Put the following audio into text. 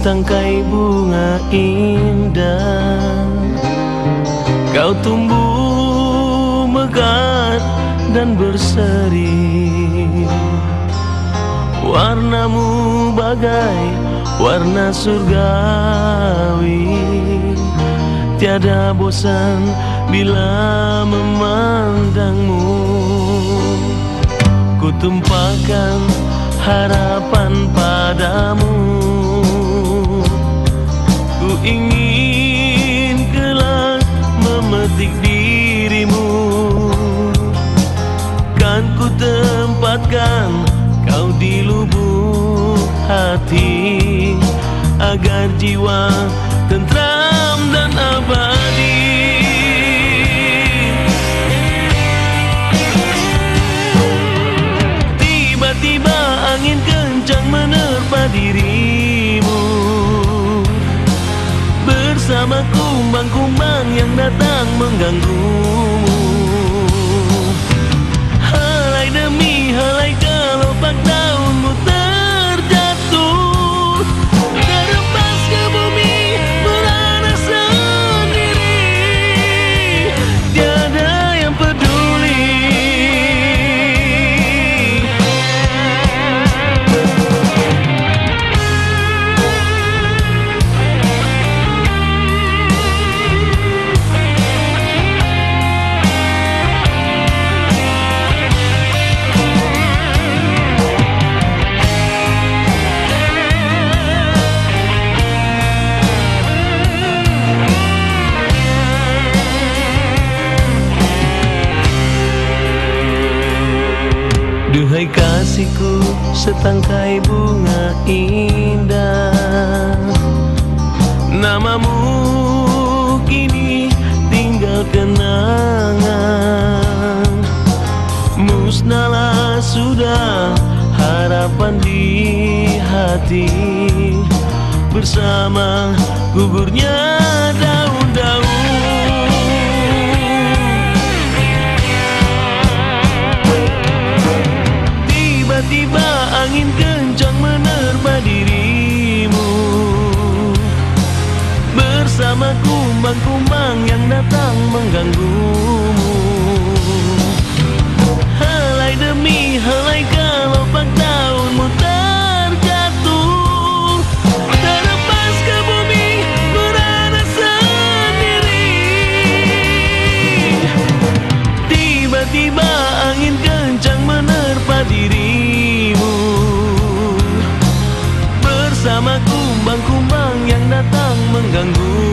setangkai bunga indah. Kau tumbuh megah dan berseri. Warnamu bagai warna surgawi. Tiada bosan bila memandangmu. Ku tumpahkan harapan padamu ingin kelak memetik dirimu. Kan ku tempatkan kau di lubuk hati Agar jiwa tentram dan abadi. Tiba-tiba angin kencang menerpa dirimu Bersama kumbang-kumbang yang datang mengganggumu Duhai kasihku setangkai bunga indah. Namamu kini tinggal kenangan. Musnahlah sudah harapan di hati. Bersama gugurnya nama kumang-kumang yang datang mengganggumu. Halai demi halai kalau daunmu terjatuh. Terlepas ke bumi berada sendiri. Tiba-tiba angin kencang menerpa dirimu. Bersama kumbang-kumbang yang datang mengganggu